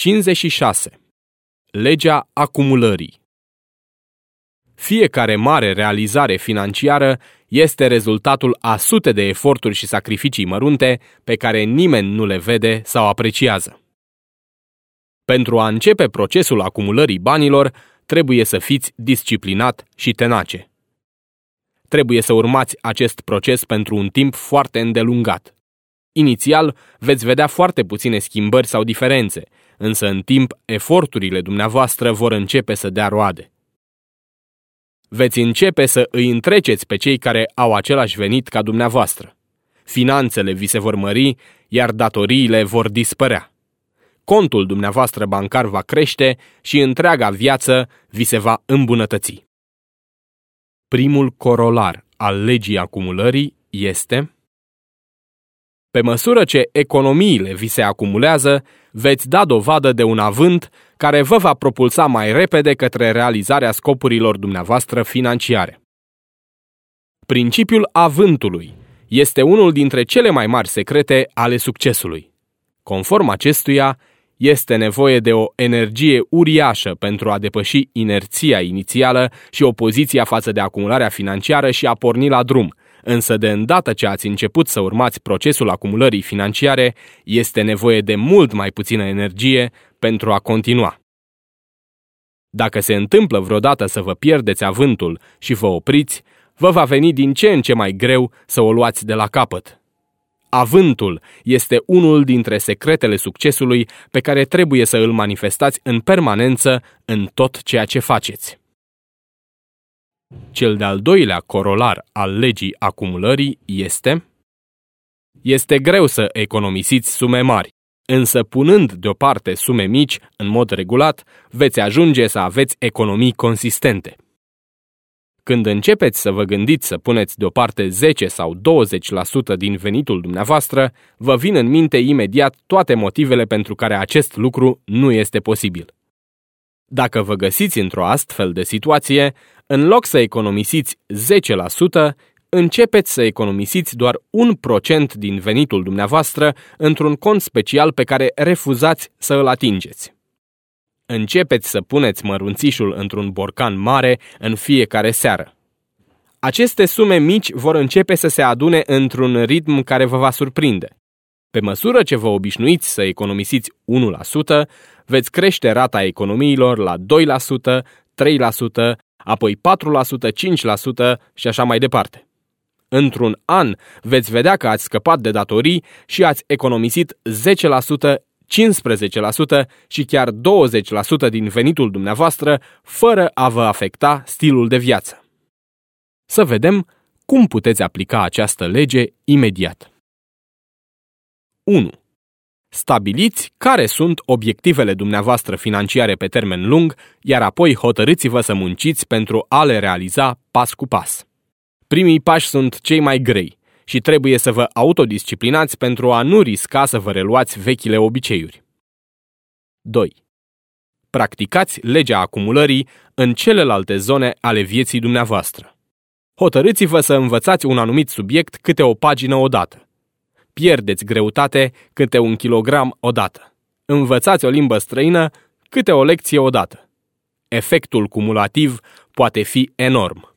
56. Legea acumulării Fiecare mare realizare financiară este rezultatul a sute de eforturi și sacrificii mărunte pe care nimeni nu le vede sau apreciază. Pentru a începe procesul acumulării banilor, trebuie să fiți disciplinat și tenace. Trebuie să urmați acest proces pentru un timp foarte îndelungat. Inițial, veți vedea foarte puține schimbări sau diferențe, însă în timp, eforturile dumneavoastră vor începe să dea roade. Veți începe să îi întreceți pe cei care au același venit ca dumneavoastră. Finanțele vi se vor mări, iar datoriile vor dispărea. Contul dumneavoastră bancar va crește și întreaga viață vi se va îmbunătăți. Primul corolar al legii acumulării este pe măsură ce economiile vi se acumulează, veți da dovadă de un avânt care vă va propulsa mai repede către realizarea scopurilor dumneavoastră financiare. Principiul avântului este unul dintre cele mai mari secrete ale succesului. Conform acestuia, este nevoie de o energie uriașă pentru a depăși inerția inițială și opoziția față de acumularea financiară și a porni la drum, însă de îndată ce ați început să urmați procesul acumulării financiare, este nevoie de mult mai puțină energie pentru a continua. Dacă se întâmplă vreodată să vă pierdeți avântul și vă opriți, vă va veni din ce în ce mai greu să o luați de la capăt. Avântul este unul dintre secretele succesului pe care trebuie să îl manifestați în permanență în tot ceea ce faceți. Cel de-al doilea corolar al legii acumulării este Este greu să economisiți sume mari, însă punând deoparte sume mici în mod regulat, veți ajunge să aveți economii consistente. Când începeți să vă gândiți să puneți deoparte 10 sau 20% din venitul dumneavoastră, vă vin în minte imediat toate motivele pentru care acest lucru nu este posibil. Dacă vă găsiți într-o astfel de situație, în loc să economisiți 10%, începeți să economisiți doar 1% din venitul dumneavoastră într-un cont special pe care refuzați să îl atingeți. Începeți să puneți mărunțișul într-un borcan mare în fiecare seară. Aceste sume mici vor începe să se adune într-un ritm care vă va surprinde. Pe măsură ce vă obișnuiți să economisiți 1%, veți crește rata economiilor la 2%, 3%, apoi 4%, 5% și așa mai departe. Într-un an veți vedea că ați scăpat de datorii și ați economisit 10%, 15% și chiar 20% din venitul dumneavoastră fără a vă afecta stilul de viață. Să vedem cum puteți aplica această lege imediat. 1. Stabiliți care sunt obiectivele dumneavoastră financiare pe termen lung, iar apoi hotărâți-vă să munciți pentru a le realiza pas cu pas. Primii pași sunt cei mai grei și trebuie să vă autodisciplinați pentru a nu risca să vă reluați vechile obiceiuri. 2. Practicați legea acumulării în celelalte zone ale vieții dumneavoastră. Hotărâți-vă să învățați un anumit subiect câte o pagină odată pierdeți greutate câte un kilogram odată. Învățați o limbă străină câte o lecție odată. Efectul cumulativ poate fi enorm.